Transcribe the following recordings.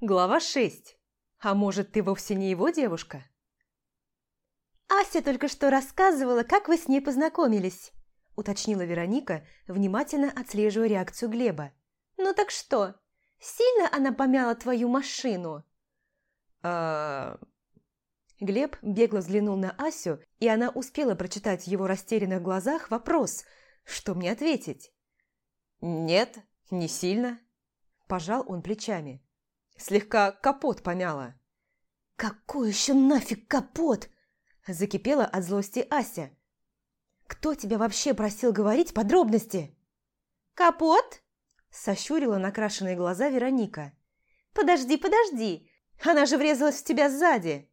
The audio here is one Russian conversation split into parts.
Глава 6. А может, ты вовсе не его девушка? «Ася только что рассказывала, как вы с ней познакомились», уточнила Вероника, внимательно отслеживая реакцию Глеба. «Ну так что, сильно она помяла твою машину?» а Глеб бегло взглянул на Асю, и она успела прочитать в его растерянных глазах вопрос, что мне ответить. «Нет, не сильно», – пожал он плечами. Слегка капот помяла. «Какой еще нафиг капот?» Закипела от злости Ася. «Кто тебя вообще просил говорить подробности?» «Капот?» Сощурила накрашенные глаза Вероника. «Подожди, подожди! Она же врезалась в тебя сзади!»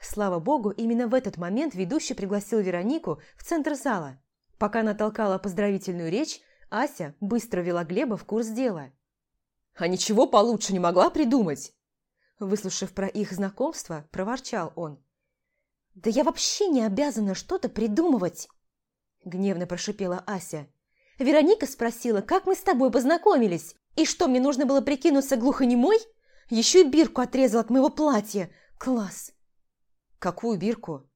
Слава богу, именно в этот момент ведущий пригласил Веронику в центр зала. Пока она толкала поздравительную речь, Ася быстро вела Глеба в курс дела – а ничего получше не могла придумать!» Выслушав про их знакомство, проворчал он. «Да я вообще не обязана что-то придумывать!» Гневно прошипела Ася. «Вероника спросила, как мы с тобой познакомились, и что, мне нужно было прикинуться глухонемой? Еще и бирку отрезал от моего платья! Класс!» «Какую бирку?»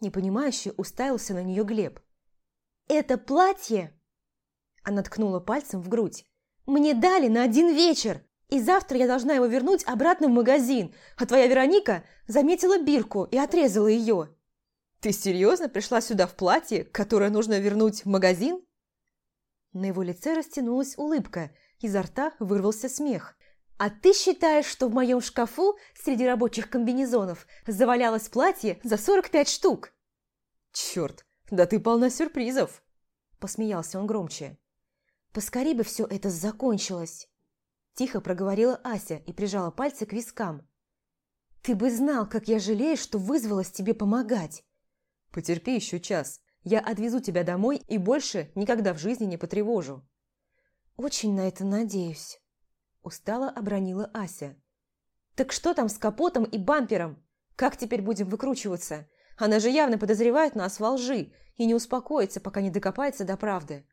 Непонимающе уставился на нее Глеб. «Это платье!» Она ткнула пальцем в грудь. Мне дали на один вечер, и завтра я должна его вернуть обратно в магазин, а твоя Вероника заметила бирку и отрезала ее». «Ты серьезно пришла сюда в платье, которое нужно вернуть в магазин?» На его лице растянулась улыбка, изо рта вырвался смех. «А ты считаешь, что в моем шкафу среди рабочих комбинезонов завалялось платье за 45 штук?» «Черт, да ты полна сюрпризов!» Посмеялся он громче. Поскорей бы все это закончилось. Тихо проговорила Ася и прижала пальцы к вискам. Ты бы знал, как я жалею, что вызвалась тебе помогать. Потерпи еще час. Я отвезу тебя домой и больше никогда в жизни не потревожу. Очень на это надеюсь. Устало обронила Ася. Так что там с капотом и бампером? Как теперь будем выкручиваться? Она же явно подозревает нас во лжи и не успокоится, пока не докопается до правды.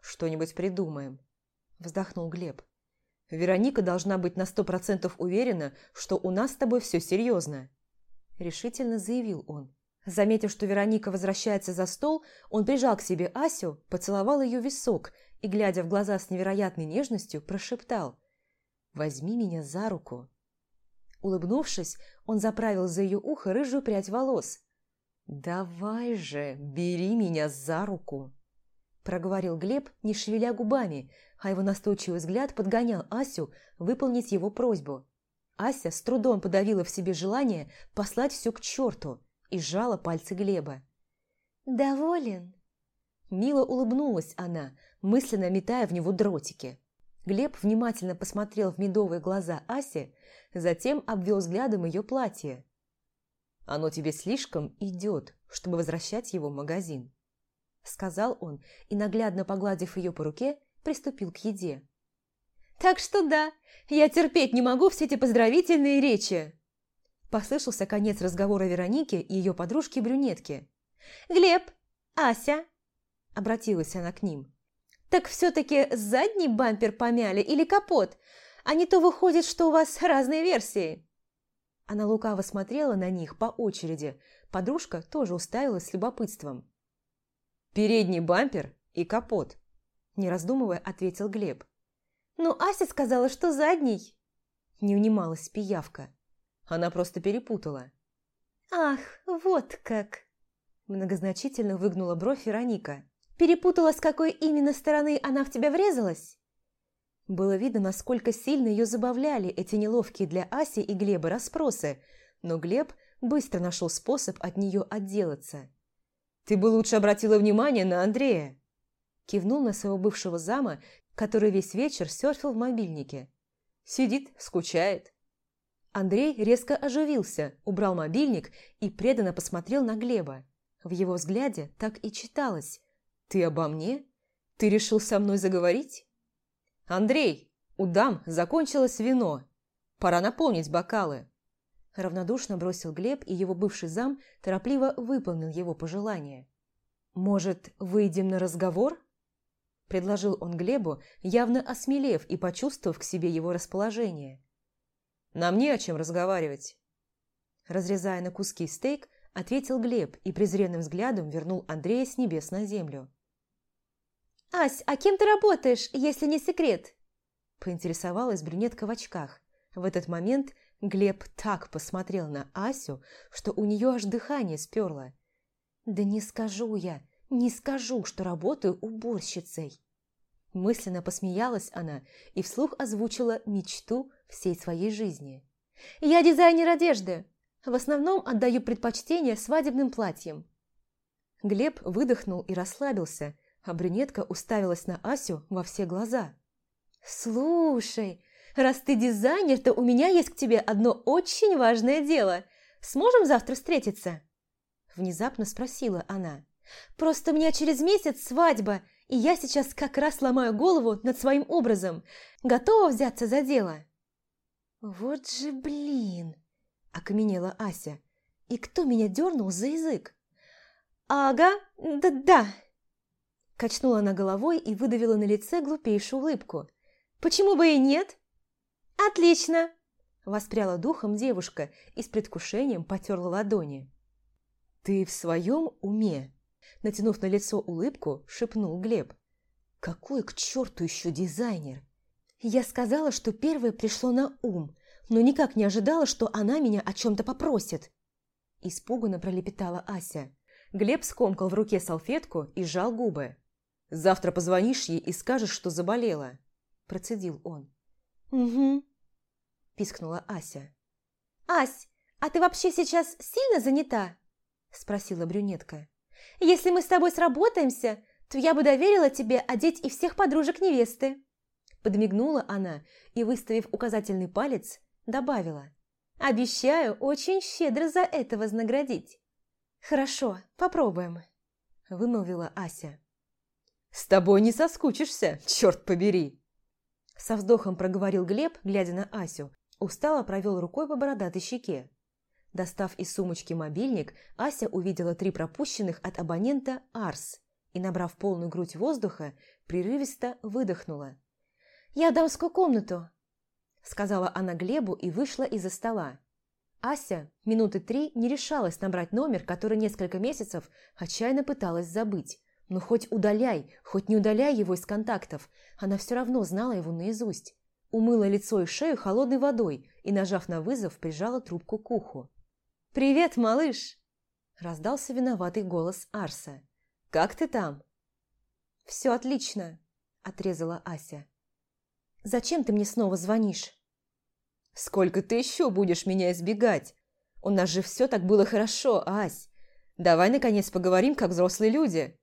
«Что-нибудь придумаем», – вздохнул Глеб. «Вероника должна быть на сто процентов уверена, что у нас с тобой все серьезно», – решительно заявил он. Заметив, что Вероника возвращается за стол, он прижал к себе Асю, поцеловал ее висок и, глядя в глаза с невероятной нежностью, прошептал «Возьми меня за руку». Улыбнувшись, он заправил за ее ухо рыжую прядь волос. «Давай же, бери меня за руку!» Проговорил Глеб, не шевеля губами, а его настойчивый взгляд подгонял Асю выполнить его просьбу. Ася с трудом подавила в себе желание послать все к черту и сжала пальцы Глеба. «Доволен?» Мило улыбнулась она, мысленно метая в него дротики. Глеб внимательно посмотрел в медовые глаза Аси, затем обвел взглядом ее платье. «Оно тебе слишком идет, чтобы возвращать его в магазин» сказал он и, наглядно погладив ее по руке, приступил к еде. «Так что да, я терпеть не могу все эти поздравительные речи!» Послышался конец разговора Вероники и ее подружки-брюнетки. «Глеб, Ася!» – обратилась она к ним. «Так все-таки задний бампер помяли или капот? А не то выходит, что у вас разные версии!» Она лукаво смотрела на них по очереди. Подружка тоже уставилась с любопытством. Передний бампер и капот. Не раздумывая, ответил Глеб. «Ну, Ася сказала, что задний». Не унималась пиявка. Она просто перепутала. «Ах, вот как!» Многозначительно выгнула бровь Вероника. «Перепутала, с какой именно стороны она в тебя врезалась?» Было видно, насколько сильно ее забавляли эти неловкие для Аси и Глеба расспросы, но Глеб быстро нашел способ от нее отделаться. Ты бы лучше обратила внимание на Андрея!» Кивнул на своего бывшего зама, который весь вечер серфил в мобильнике. Сидит, скучает. Андрей резко оживился, убрал мобильник и преданно посмотрел на Глеба. В его взгляде так и читалось. «Ты обо мне? Ты решил со мной заговорить?» «Андрей, у дам закончилось вино. Пора наполнить бокалы». Равнодушно бросил Глеб, и его бывший зам торопливо выполнил его пожелание. «Может, выйдем на разговор?» Предложил он Глебу, явно осмелев и почувствовав к себе его расположение. Нам не о чем разговаривать. Разрезая на куски стейк, ответил Глеб и презренным взглядом вернул Андрея с небес на землю. «Ась, а кем ты работаешь, если не секрет?» Поинтересовалась брюнетка в очках. В этот момент Глеб так посмотрел на Асю, что у нее аж дыхание сперло. «Да не скажу я, не скажу, что работаю уборщицей!» Мысленно посмеялась она и вслух озвучила мечту всей своей жизни. «Я дизайнер одежды. В основном отдаю предпочтение свадебным платьям». Глеб выдохнул и расслабился, а брюнетка уставилась на Асю во все глаза. «Слушай, раз ты дизайнер, то у меня есть к тебе одно очень важное дело. Сможем завтра встретиться?» Внезапно спросила она. «Просто у меня через месяц свадьба, и я сейчас как раз ломаю голову над своим образом. Готова взяться за дело?» «Вот же блин!» – окаменела Ася. «И кто меня дернул за язык?» «Ага, да-да!» Качнула она головой и выдавила на лице глупейшую улыбку. «Почему бы и нет?» «Отлично!» Воспряла духом девушка и с предвкушением потерла ладони. «Ты в своем уме?» Натянув на лицо улыбку, шепнул Глеб. «Какой к черту еще дизайнер?» Я сказала, что первое пришло на ум, но никак не ожидала, что она меня о чем-то попросит. Испуганно пролепетала Ася. Глеб скомкал в руке салфетку и сжал губы. «Завтра позвонишь ей и скажешь, что заболела», – процедил он. «Угу», – пискнула Ася. «Ась, а ты вообще сейчас сильно занята?» – спросила брюнетка. Если мы с тобой сработаемся, то я бы доверила тебе одеть и всех подружек невесты». Подмигнула она и, выставив указательный палец, добавила. «Обещаю очень щедро за это вознаградить». «Хорошо, попробуем», – вымолвила Ася. «С тобой не соскучишься, черт побери!» Со вздохом проговорил Глеб, глядя на Асю, устало провел рукой по бородатой щеке. Достав из сумочки мобильник, Ася увидела три пропущенных от абонента «Арс» и, набрав полную грудь воздуха, прерывисто выдохнула. «Я дамскую комнату», – сказала она Глебу и вышла из-за стола. Ася минуты три не решалась набрать номер, который несколько месяцев отчаянно пыталась забыть. Но хоть удаляй, хоть не удаляй его из контактов, она все равно знала его наизусть. Умыла лицо и шею холодной водой и, нажав на вызов, прижала трубку к уху. «Привет, малыш!» – раздался виноватый голос Арса. «Как ты там?» «Все отлично», – отрезала Ася. «Зачем ты мне снова звонишь?» «Сколько ты еще будешь меня избегать? У нас же все так было хорошо, Ась. Давай, наконец, поговорим, как взрослые люди».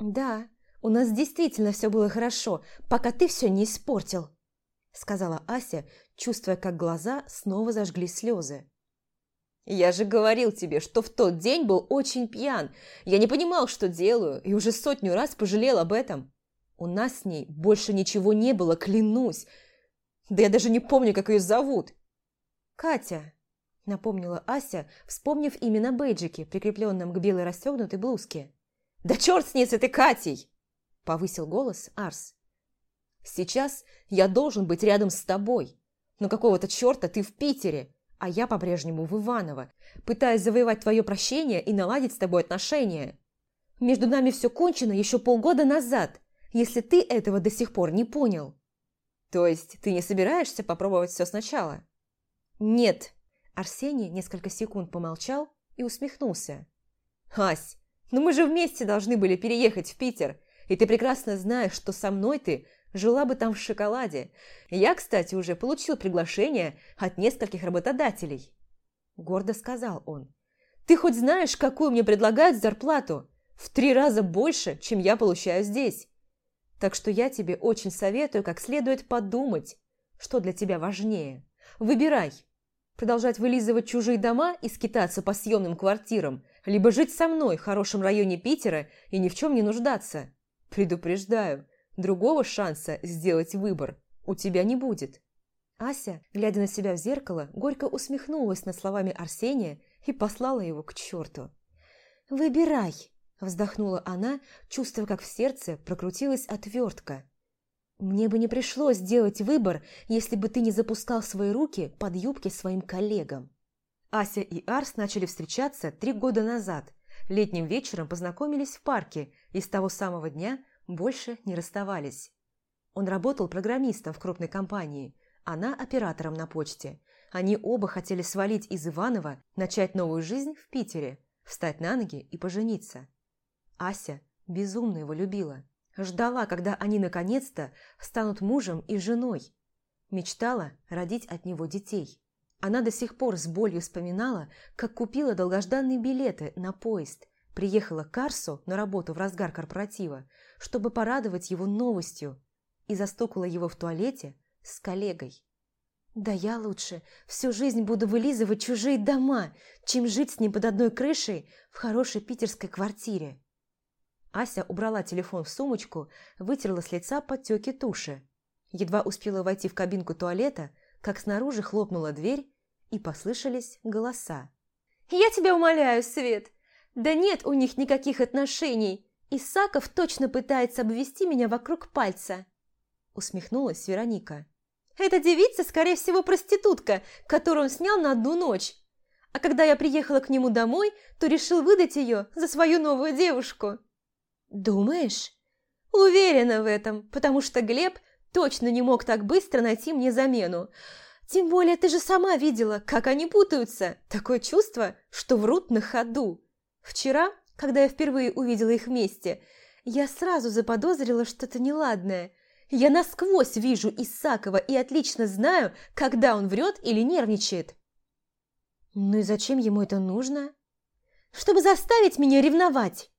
«Да, у нас действительно все было хорошо, пока ты все не испортил», – сказала Ася, чувствуя, как глаза снова зажгли слезы. «Я же говорил тебе, что в тот день был очень пьян. Я не понимал, что делаю, и уже сотню раз пожалел об этом. У нас с ней больше ничего не было, клянусь. Да я даже не помню, как ее зовут». «Катя», – напомнила Ася, вспомнив именно бейджики, прикрепленном к белой расстегнутой блузке. «Да черт с ней, с этой Катей!» – повысил голос Арс. «Сейчас я должен быть рядом с тобой, но какого-то черта ты в Питере, а я по-прежнему в Иваново, пытаясь завоевать твое прощение и наладить с тобой отношения. Между нами все кончено еще полгода назад, если ты этого до сих пор не понял. То есть ты не собираешься попробовать все сначала? Нет. Арсений несколько секунд помолчал и усмехнулся. Ась, ну мы же вместе должны были переехать в Питер, и ты прекрасно знаешь, что со мной ты Жила бы там в шоколаде. Я, кстати, уже получил приглашение от нескольких работодателей. Гордо сказал он. Ты хоть знаешь, какую мне предлагают зарплату? В три раза больше, чем я получаю здесь. Так что я тебе очень советую как следует подумать, что для тебя важнее. Выбирай. Продолжать вылизывать чужие дома и скитаться по съемным квартирам, либо жить со мной в хорошем районе Питера и ни в чем не нуждаться. Предупреждаю, Другого шанса сделать выбор у тебя не будет. Ася, глядя на себя в зеркало, горько усмехнулась над словами Арсения и послала его к черту. «Выбирай!» – вздохнула она, чувствуя, как в сердце прокрутилась отвертка. Мне бы не пришлось делать выбор, если бы ты не запускал свои руки под юбки своим коллегам. Ася и Арс начали встречаться три года назад. Летним вечером познакомились в парке и с того самого дня больше не расставались. Он работал программистом в крупной компании, она оператором на почте. Они оба хотели свалить из Иванова, начать новую жизнь в Питере, встать на ноги и пожениться. Ася безумно его любила. Ждала, когда они наконец-то станут мужем и женой. Мечтала родить от него детей. Она до сих пор с болью вспоминала, как купила долгожданные билеты на поезд, приехала к Карсу на работу в разгар корпоратива, чтобы порадовать его новостью, и застукала его в туалете с коллегой. «Да я лучше всю жизнь буду вылизывать чужие дома, чем жить с ним под одной крышей в хорошей питерской квартире», Ася убрала телефон в сумочку, вытерла с лица подтеки туши. Едва успела войти в кабинку туалета, как снаружи хлопнула дверь, и послышались голоса. «Я тебя умоляю, Свет! Да нет у них никаких отношений! Исаков точно пытается обвести меня вокруг пальца!» Усмехнулась Вероника. «Эта девица, скорее всего, проститутка, которую он снял на одну ночь. А когда я приехала к нему домой, то решил выдать ее за свою новую девушку. «Думаешь?» «Уверена в этом, потому что Глеб точно не мог так быстро найти мне замену. Тем более ты же сама видела, как они путаются. Такое чувство, что врут на ходу. Вчера, когда я впервые увидела их вместе, я сразу заподозрила что-то неладное. Я насквозь вижу Исакова и отлично знаю, когда он врет или нервничает». «Ну и зачем ему это нужно?» «Чтобы заставить меня ревновать!»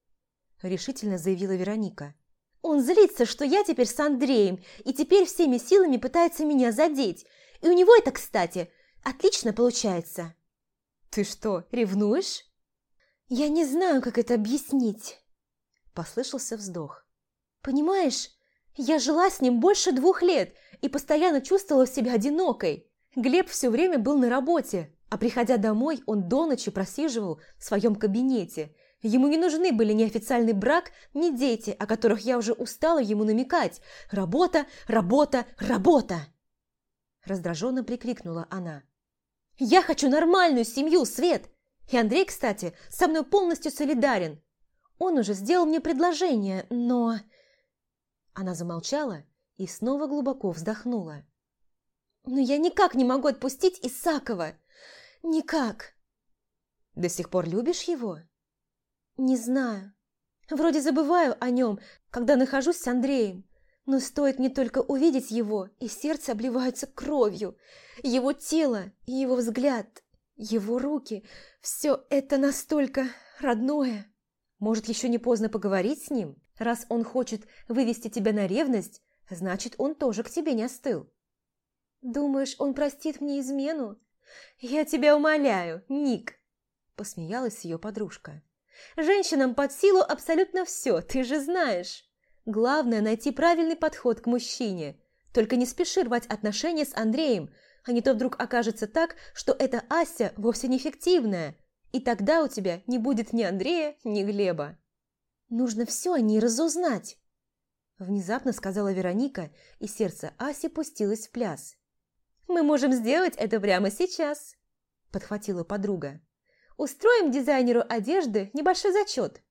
решительно заявила Вероника. «Он злится, что я теперь с Андреем, и теперь всеми силами пытается меня задеть. И у него это, кстати, отлично получается». «Ты что, ревнуешь?» «Я не знаю, как это объяснить», – послышался вздох. «Понимаешь, я жила с ним больше двух лет и постоянно чувствовала себя одинокой. Глеб все время был на работе, а приходя домой, он до ночи просиживал в своем кабинете – Ему не нужны были ни официальный брак, ни дети, о которых я уже устала ему намекать. Работа, работа, работа!» Раздраженно прикрикнула она. «Я хочу нормальную семью, Свет! И Андрей, кстати, со мной полностью солидарен. Он уже сделал мне предложение, но...» Она замолчала и снова глубоко вздохнула. «Но я никак не могу отпустить Исакова! Никак!» «До сих пор любишь его?» «Не знаю. Вроде забываю о нем, когда нахожусь с Андреем. Но стоит мне только увидеть его, и сердце обливается кровью. Его тело и его взгляд, его руки – все это настолько родное. Может, еще не поздно поговорить с ним? Раз он хочет вывести тебя на ревность, значит, он тоже к тебе не остыл. Думаешь, он простит мне измену? Я тебя умоляю, Ник, посмеялась ее подружка. Женщинам под силу абсолютно все, ты же знаешь. Главное – найти правильный подход к мужчине. Только не спеши рвать отношения с Андреем, а не то вдруг окажется так, что эта Ася вовсе не фиктивная, и тогда у тебя не будет ни Андрея, ни Глеба. Нужно все о ней разузнать. Внезапно сказала Вероника, и сердце Аси пустилось в пляс. «Мы можем сделать это прямо сейчас», – подхватила подруга. Устроим дизайнеру одежды небольшой зачет».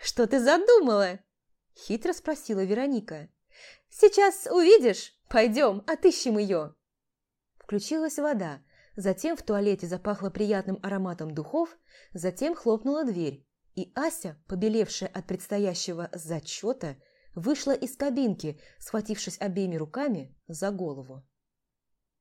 «Что ты задумала?» – хитро спросила Вероника. «Сейчас увидишь. Пойдем, отыщем ее». Включилась вода, затем в туалете запахло приятным ароматом духов, затем хлопнула дверь, и Ася, побелевшая от предстоящего зачета, вышла из кабинки, схватившись обеими руками за голову.